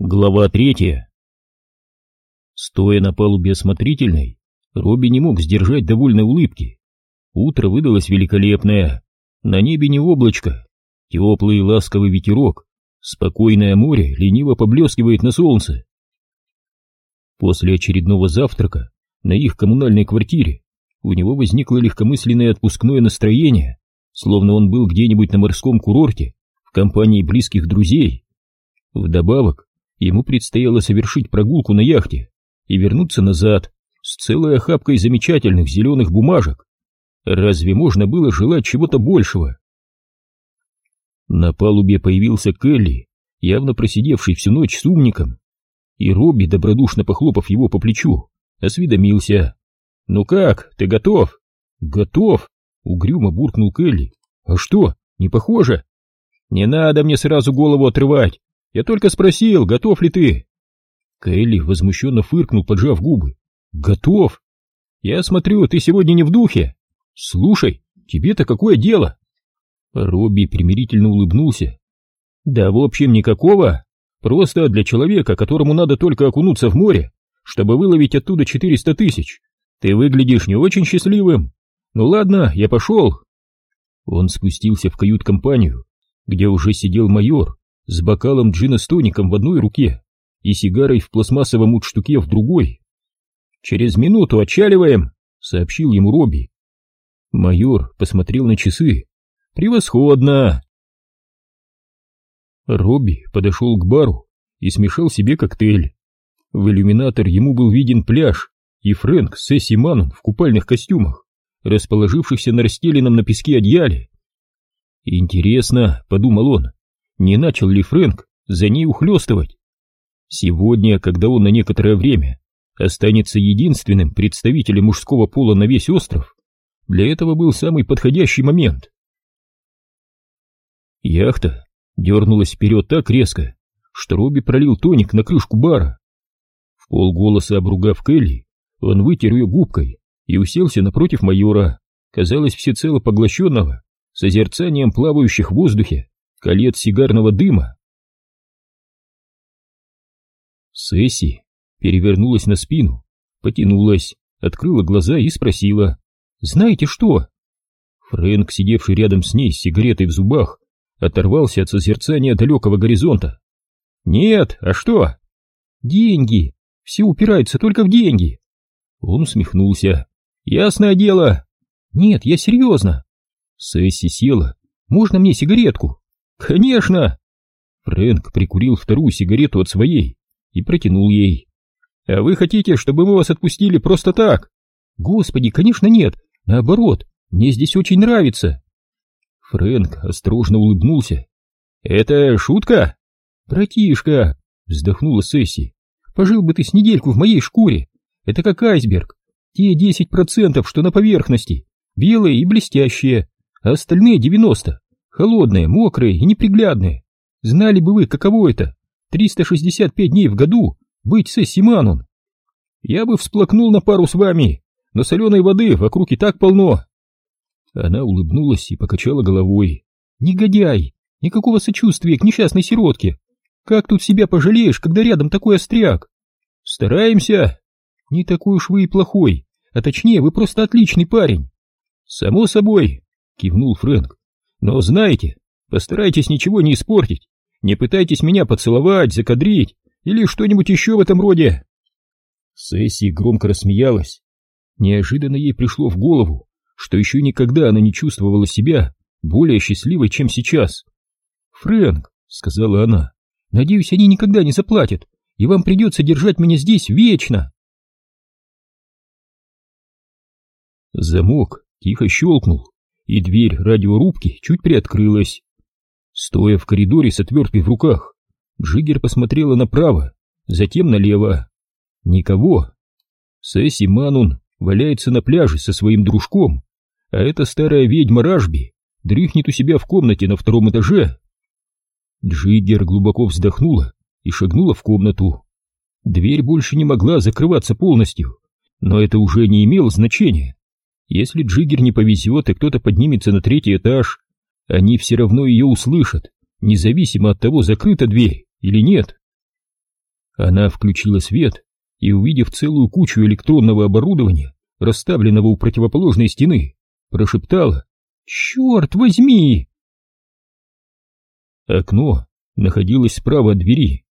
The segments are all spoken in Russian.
Глава третья. Стоя на палубе осмотрительной, Робби не мог сдержать довольной улыбки. Утро выдалось великолепное. На небе не облачко, теплый ласковый ветерок, спокойное море лениво поблескивает на солнце. После очередного завтрака на их коммунальной квартире у него возникло легкомысленное отпускное настроение, словно он был где-нибудь на морском курорте в компании близких друзей. Вдобавок, ему предстояло совершить прогулку на яхте и вернуться назад с целой охапкой замечательных зеленых бумажек. Разве можно было желать чего-то большего? На палубе появился Келли, явно просидевший всю ночь с умником, и Робби, добродушно похлопав его по плечу, осведомился. «Ну как, ты готов?» «Готов!» — угрюмо буркнул Келли. «А что, не похоже?» «Не надо мне сразу голову отрывать, я только спросил, готов ли ты? Кэлли возмущенно фыркнул, поджав губы. Готов? Я смотрю, ты сегодня не в духе. Слушай, тебе-то какое дело? Робби примирительно улыбнулся. Да в общем никакого. Просто для человека, которому надо только окунуться в море, чтобы выловить оттуда 400 тысяч. Ты выглядишь не очень счастливым. Ну ладно, я пошел. Он спустился в кают-компанию, где уже сидел майор с бокалом джина с тоником в одной руке и сигарой в пластмассовом мундштуке в другой. «Через минуту отчаливаем», — сообщил ему Робби. Майор посмотрел на часы. «Превосходно!» Робби подошел к бару и смешал себе коктейль. В иллюминатор ему был виден пляж и Фрэнк с Эсси Манон в купальных костюмах, расположившихся на расстеленном на песке одеяле. «Интересно», — подумал он, не начал ли Фрэнк за ней ухлёстывать. Сегодня, когда он на некоторое время останется единственным представителем мужского пола на весь остров, для этого был самый подходящий момент. Яхта дернулась вперед так резко, что Робби пролил тоник на крышку бара. В полголоса обругав Келли, он вытер ее губкой и уселся напротив майора, казалось всецело поглощенного созерцанием плавающих в воздухе колец сигарного дыма. Сесси перевернулась на спину, потянулась, открыла глаза и спросила «Знаете что?» Фрэнк, сидевший рядом с ней с сигаретой в зубах, оторвался от созерцания далекого горизонта. «Нет, а что?» «Деньги! Все упирается только в деньги!» Он усмехнулся. «Ясное дело!» «Нет, я серьезно!» Сесси села. «Можно мне сигаретку?» «Конечно!» Фрэнк прикурил вторую сигарету от своей и протянул ей. «А вы хотите, чтобы мы вас отпустили просто так?» «Господи, конечно нет! Наоборот, мне здесь очень нравится!» Фрэнк осторожно улыбнулся. «Это шутка?» «Братишка!» — вздохнула Сесси. «Пожил бы ты с недельку в моей шкуре! Это как айсберг! Те десять процентов, что на поверхности, белые и блестящие, а остальные девяносто Холодные, мокрые и неприглядные. Знали бы вы, каково это, 365 дней в году быть Сесси Манун. Я бы всплакнул на пару с вами, но соленой воды вокруг и так полно. Она улыбнулась и покачала головой. Негодяй, никакого сочувствия к несчастной сиротке. Как тут себя пожалеешь, когда рядом такой остряк? Стараемся. Не такой уж вы и плохой, а точнее, вы просто отличный парень. Само собой, кивнул Фрэнк. Но знаете, постарайтесь ничего не испортить, не пытайтесь меня поцеловать, закадрить или что-нибудь еще в этом роде. Сесси громко рассмеялась. Неожиданно ей пришло в голову, что еще никогда она не чувствовала себя более счастливой, чем сейчас. «Фрэнк», — сказала она, — «надеюсь, они никогда не заплатят, и вам придется держать меня здесь вечно». Замок тихо щелкнул, и дверь радиорубки чуть приоткрылась. Стоя в коридоре с отверткой в руках, Джиггер посмотрела направо, затем налево. Никого. Сесси Манун валяется на пляже со своим дружком, а эта старая ведьма Ражби дрыхнет у себя в комнате на втором этаже. Джиггер глубоко вздохнула и шагнула в комнату. Дверь больше не могла закрываться полностью, но это уже не имело значения. Если Джиггер не повезет и кто-то поднимется на третий этаж, они все равно ее услышат, независимо от того, закрыта дверь или нет. Она включила свет и, увидев целую кучу электронного оборудования, расставленного у противоположной стены, прошептала «Черт возьми!». Окно находилось справа от двери.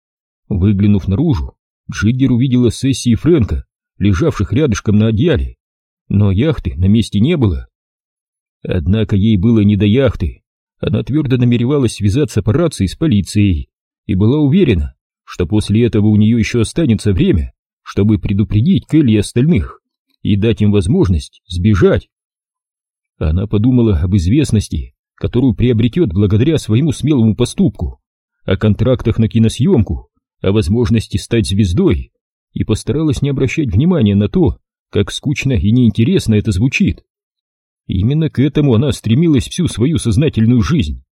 Выглянув наружу, Джиггер увидела сессии Фрэнка, лежавших рядышком на одеяле, но яхты на месте не было. Однако ей было не до яхты. Она твердо намеревалась связаться по рации с полицией и была уверена, что после этого у нее еще останется время, чтобы предупредить Келли и остальных и дать им возможность сбежать. Она подумала об известности, которую приобретет благодаря своему смелому поступку, о контрактах на киносъемку, о возможности стать звездой, и постаралась не обращать внимания на то, как скучно и неинтересно это звучит. Именно к этому она стремилась всю свою сознательную жизнь.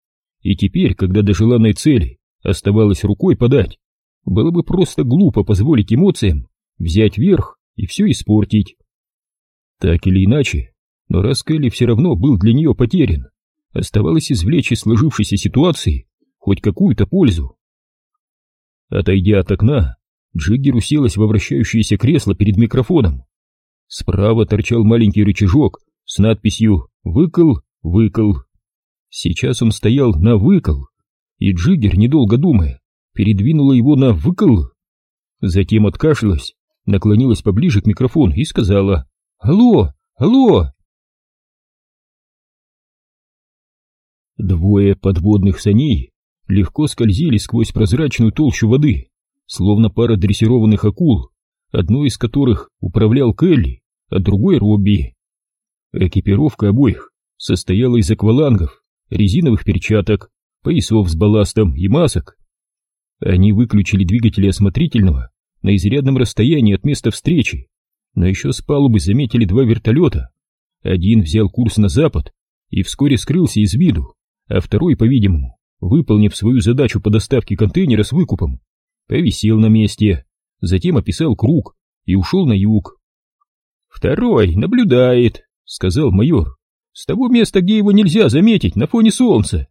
И теперь, когда до желанной цели оставалось рукой подать, было бы просто глупо позволить эмоциям взять верх и все испортить. Так или иначе, но раз Келли все равно был для нее потерян, оставалось извлечь из сложившейся ситуации хоть какую-то пользу. Отойдя от окна, Джиггер уселась во вращающееся кресло перед микрофоном. Справа торчал маленький рычажок с надписью «Выкл, выкл». Сейчас он стоял на «Выкл», и Джиггер, недолго думая, передвинула его на «Выкл». Затем откашлялась, наклонилась поближе к микрофону и сказала «Алло, алло!» Двое подводных саней легко скользили сквозь прозрачную толщу воды, словно пара дрессированных акул, одной из которых управлял Келли, а другой Робби. Экипировка обоих состояла из аквалангов, резиновых перчаток, поясов с балластом и масок. Они выключили двигатели осмотрительного на изрядном расстоянии от места встречи, но еще с палубы заметили два вертолета. Один взял курс на запад и вскоре скрылся из виду, а второй, по-видимому, выполнив свою задачу по доставке контейнера с выкупом, повисел на месте, затем описал круг и ушел на юг. «Второй наблюдает», — сказал майор, — «с того места, где его нельзя заметить на фоне солнца».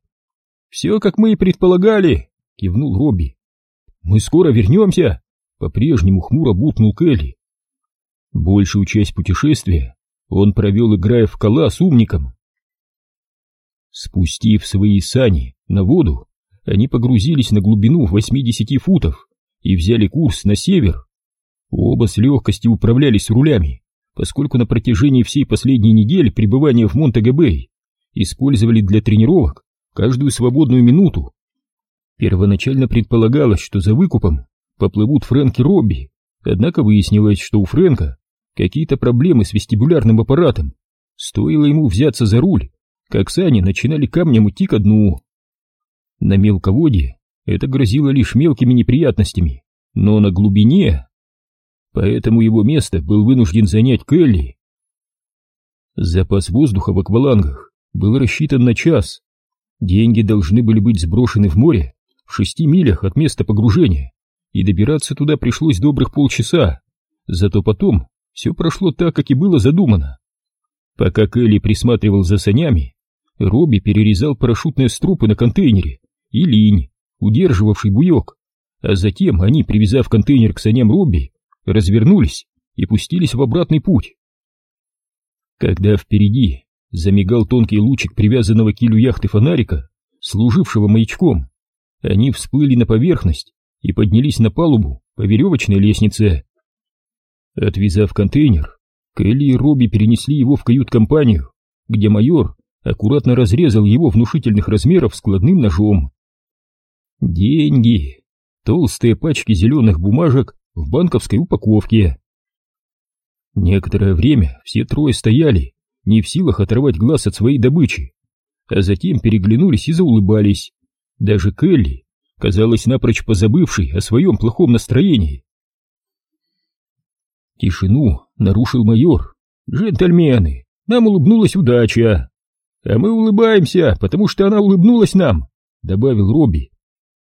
«Все, как мы и предполагали», — кивнул Робби. «Мы скоро вернемся», — по-прежнему хмуро бутнул Келли. Большую часть путешествия он провел, играя в кола с умником. Спустив свои сани на воду, они погрузились на глубину 80 футов и взяли курс на север. Оба с легкостью управлялись рулями, поскольку на протяжении всей последней недели пребывания в Монтего-Бэй использовали для тренировок каждую свободную минуту. Первоначально предполагалось, что за выкупом поплывут Фрэнк и Робби, однако выяснилось, что у Фрэнка какие-то проблемы с вестибулярным аппаратом. Стоило ему взяться за руль, как сани начинали камнем идти ко дну. На мелководье это грозило лишь мелкими неприятностями, но на глубине поэтому его место был вынужден занять Келли. Запас воздуха в аквалангах был рассчитан на час. Деньги должны были быть сброшены в море в шести милях от места погружения, и добираться туда пришлось добрых полчаса. Зато потом все прошло так, как и было задумано. Пока Келли присматривал за санями, Робби перерезал парашютные струпы на контейнере и линь, удерживавший буек, а затем они, привязав контейнер к саням Робби, развернулись и пустились в обратный путь. Когда впереди замигал тонкий лучик привязанного к килю яхты фонарика, служившего маячком, они всплыли на поверхность и поднялись на палубу по веревочной лестнице. Отвязав контейнер, Келли и Робби перенесли его в кают-компанию, где майор аккуратно разрезал его внушительных размеров складным ножом. Деньги, толстые пачки зеленых бумажек в банковской упаковке. Некоторое время все трое стояли, не в силах оторвать глаз от своей добычи, а затем переглянулись и заулыбались. Даже Келли, казалось напрочь позабывшей о своем плохом настроении. Тишину нарушил майор. «Джентльмены, нам улыбнулась удача!» «А мы улыбаемся, потому что она улыбнулась нам!» — добавил Робби.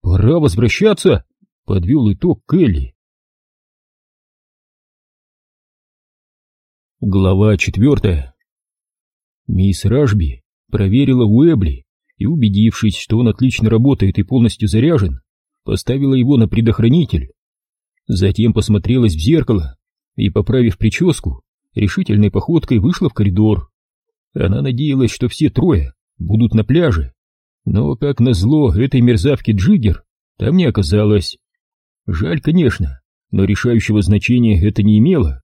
«Пора возвращаться!» — подвел итог Келли. Глава четвертая. Мисс Ражби проверила Уэбли и, убедившись, что он отлично работает и полностью заряжен, поставила его на предохранитель. Затем посмотрелась в зеркало и, поправив прическу, решительной походкой вышла в коридор. Она надеялась, что все трое будут на пляже, но, как назло, этой мерзавки Джиггер там не оказалось. Жаль, конечно, но решающего значения это не имело.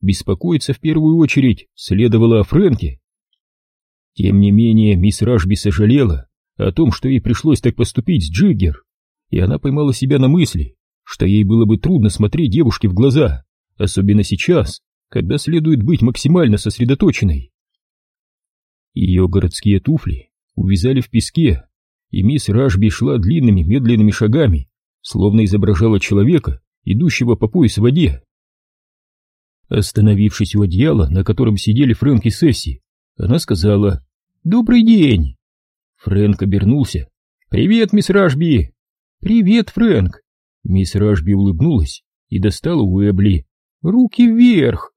Беспокоиться в первую очередь следовало о Фрэнке. Тем не менее, мисс Рашби сожалела о том, что ей пришлось так поступить с Джиггер, и она поймала себя на мысли, что ей было бы трудно смотреть девушке в глаза, особенно сейчас, когда следует быть максимально сосредоточенной. Ее городские туфли увязали в песке, и мисс Рашби шла длинными медленными шагами, словно изображала человека, идущего по пояс в воде. Остановившись у одеяла, на котором сидели Фрэнк и Сесси, она сказала «Добрый день!». Фрэнк обернулся. «Привет, мисс Рашби!» «Привет, Фрэнк!» Мисс Рашби улыбнулась и достала Уэбли. «Руки вверх!»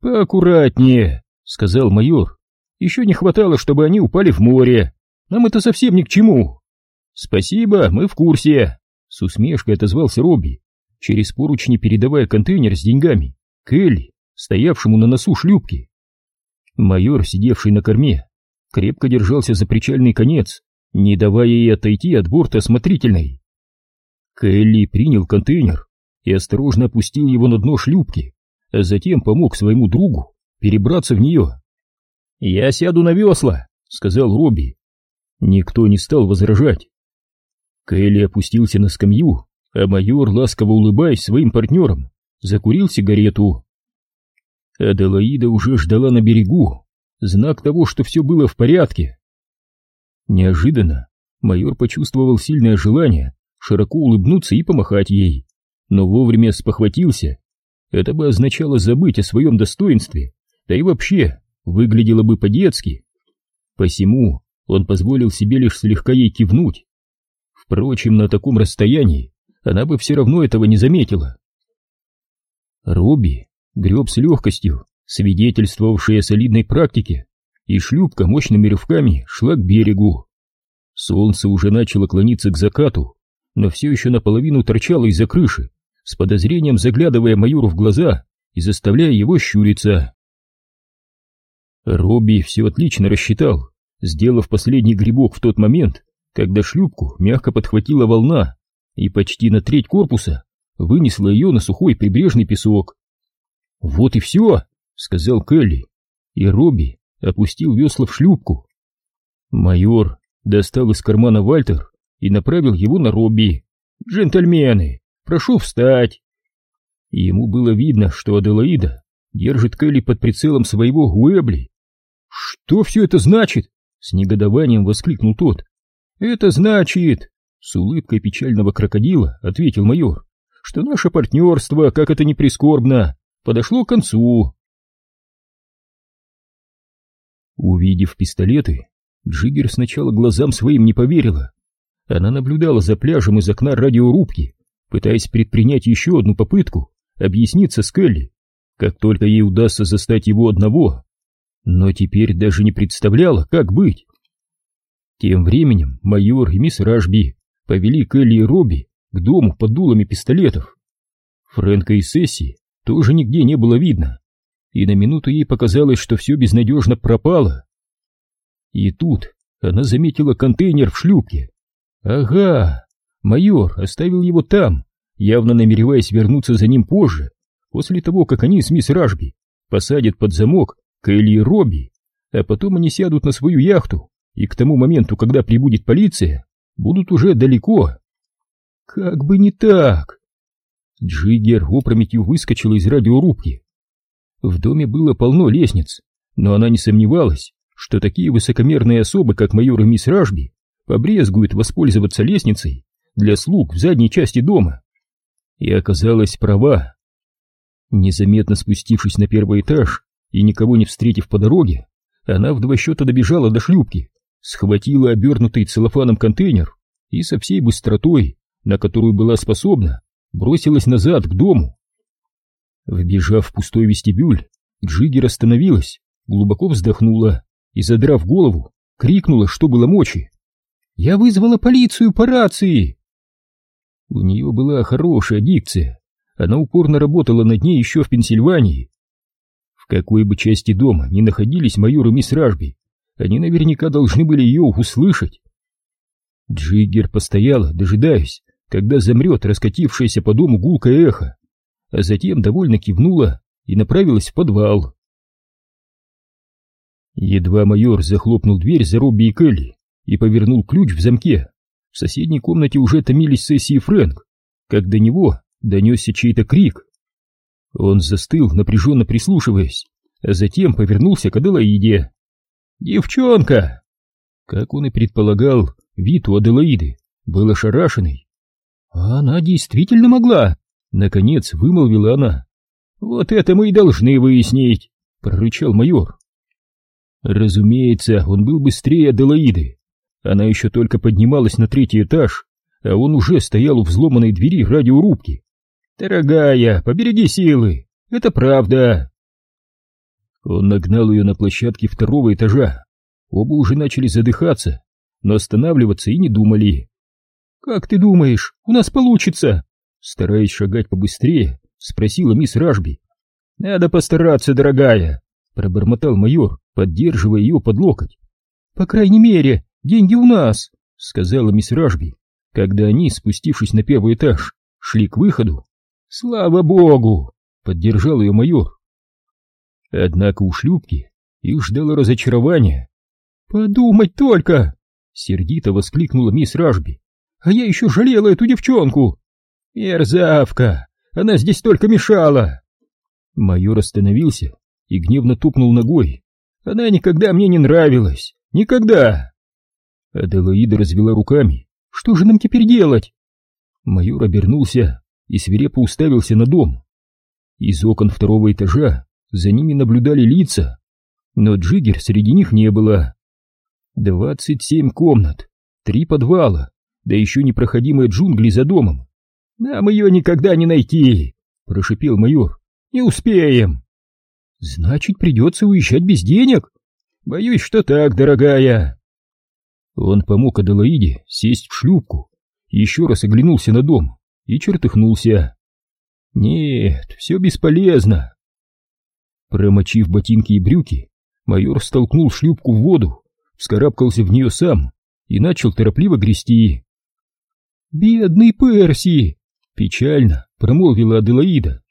«Поаккуратнее!» — сказал майор. «Еще не хватало, чтобы они упали в море. Нам это совсем ни к чему!» «Спасибо, мы в курсе!» — с усмешкой отозвался Робби через поручни передавая контейнер с деньгами Келли, стоявшему на носу шлюпки. Майор, сидевший на корме, крепко держался за причальный конец, не давая ей отойти от борта осмотрительной. Келли принял контейнер и осторожно опустил его на дно шлюпки, а затем помог своему другу перебраться в нее. «Я сяду на весла», — сказал Робби. Никто не стал возражать. Келли опустился на скамью а майор, ласково улыбаясь своим партнерам, закурил сигарету. Аделаида уже ждала на берегу, знак того, что все было в порядке. Неожиданно майор почувствовал сильное желание широко улыбнуться и помахать ей, но вовремя спохватился. Это бы означало забыть о своем достоинстве, да и вообще выглядело бы по-детски. Посему он позволил себе лишь слегка ей кивнуть. Впрочем, на таком расстоянии она бы все равно этого не заметила. Робби греб с легкостью, свидетельствовавшей о солидной практике, и шлюпка мощными рывками шла к берегу. Солнце уже начало клониться к закату, но все еще наполовину торчало из-за крыши, с подозрением заглядывая майору в глаза и заставляя его щуриться. Робби все отлично рассчитал, сделав последний грибок в тот момент, когда шлюпку мягко подхватила волна и почти на треть корпуса вынесла ее на сухой прибрежный песок. «Вот и все», — сказал Келли, и Робби опустил весла в шлюпку. Майор достал из кармана Вальтер и направил его на Робби. «Джентльмены, прошу встать!» ему было видно, что Аделаида держит Келли под прицелом своего Уэбли. «Что все это значит?» — с негодованием воскликнул тот. «Это значит, с улыбкой печального крокодила ответил майор, что наше партнерство, как это ни прискорбно, подошло к концу. Увидев пистолеты, Джиггер сначала глазам своим не поверила. Она наблюдала за пляжем из окна радиорубки, пытаясь предпринять еще одну попытку объясниться с Келли, как только ей удастся застать его одного. Но теперь даже не представляла, как быть. Тем временем майор и мисс Рашби повели Келли и Робби к дому под дулами пистолетов. Фрэнка и Сесси тоже нигде не было видно, и на минуту ей показалось, что все безнадежно пропало. И тут она заметила контейнер в шлюпке. Ага, майор оставил его там, явно намереваясь вернуться за ним позже, после того, как они с мисс Ражби посадят под замок Келли и Робби, а потом они сядут на свою яхту, и к тому моменту, когда прибудет полиция, будут уже далеко. Как бы не так. Джиггер опрометью выскочила из радиорубки. В доме было полно лестниц, но она не сомневалась, что такие высокомерные особы, как майор и мисс Ражби, побрезгуют воспользоваться лестницей для слуг в задней части дома. И оказалась права. Незаметно спустившись на первый этаж и никого не встретив по дороге, она в два счета добежала до шлюпки схватила обернутый целлофаном контейнер и со всей быстротой, на которую была способна, бросилась назад к дому. Вбежав в пустой вестибюль, Джиггер остановилась, глубоко вздохнула и, задрав голову, крикнула, что было мочи. «Я вызвала полицию по рации!» У нее была хорошая дикция, она упорно работала над ней еще в Пенсильвании. В какой бы части дома ни находились майор и мисс Ражби, они наверняка должны были ее услышать. Джиггер постояла, дожидаясь, когда замрет раскатившееся по дому гулкое эхо, а затем довольно кивнула и направилась в подвал. Едва майор захлопнул дверь за Робби и Келли и повернул ключ в замке, в соседней комнате уже томились Сесси и Фрэнк, как до него донесся чей-то крик. Он застыл, напряженно прислушиваясь, а затем повернулся к Аделаиде. «Девчонка!» Как он и предполагал, вид у Аделаиды был ошарашенный. «А она действительно могла!» Наконец вымолвила она. «Вот это мы и должны выяснить!» — прорычал майор. Разумеется, он был быстрее Аделаиды. Она еще только поднималась на третий этаж, а он уже стоял у взломанной двери радиорубки. «Дорогая, побереги силы, это правда!» Он нагнал ее на площадке второго этажа. Оба уже начали задыхаться, но останавливаться и не думали. «Как ты думаешь, у нас получится?» Стараясь шагать побыстрее, спросила мисс Ражби. «Надо постараться, дорогая», — пробормотал майор, поддерживая ее под локоть. «По крайней мере, деньги у нас», — сказала мисс Ражби, когда они, спустившись на первый этаж, шли к выходу. «Слава богу!» — поддержал ее майор. Однако у шлюпки их ждало разочарование. «Подумать только!» — сердито воскликнула мисс Ражби. «А я еще жалела эту девчонку!» «Мерзавка! Она здесь только мешала!» Майор остановился и гневно тупнул ногой. «Она никогда мне не нравилась! Никогда!» Аделаида развела руками. «Что же нам теперь делать?» Майор обернулся и свирепо уставился на дом. Из окон второго этажа за ними наблюдали лица, но Джиггер среди них не было. Двадцать семь комнат, три подвала, да еще непроходимые джунгли за домом. «Нам ее никогда не найти!» — прошипел майор. «Не успеем!» «Значит, придется уезжать без денег?» «Боюсь, что так, дорогая!» Он помог Аделаиде сесть в шлюпку, еще раз оглянулся на дом и чертыхнулся. «Нет, все бесполезно!» Промочив ботинки и брюки, майор столкнул шлюпку в воду, вскарабкался в нее сам и начал торопливо грести. «Бедный Перси!» Печально промолвила Аделаида.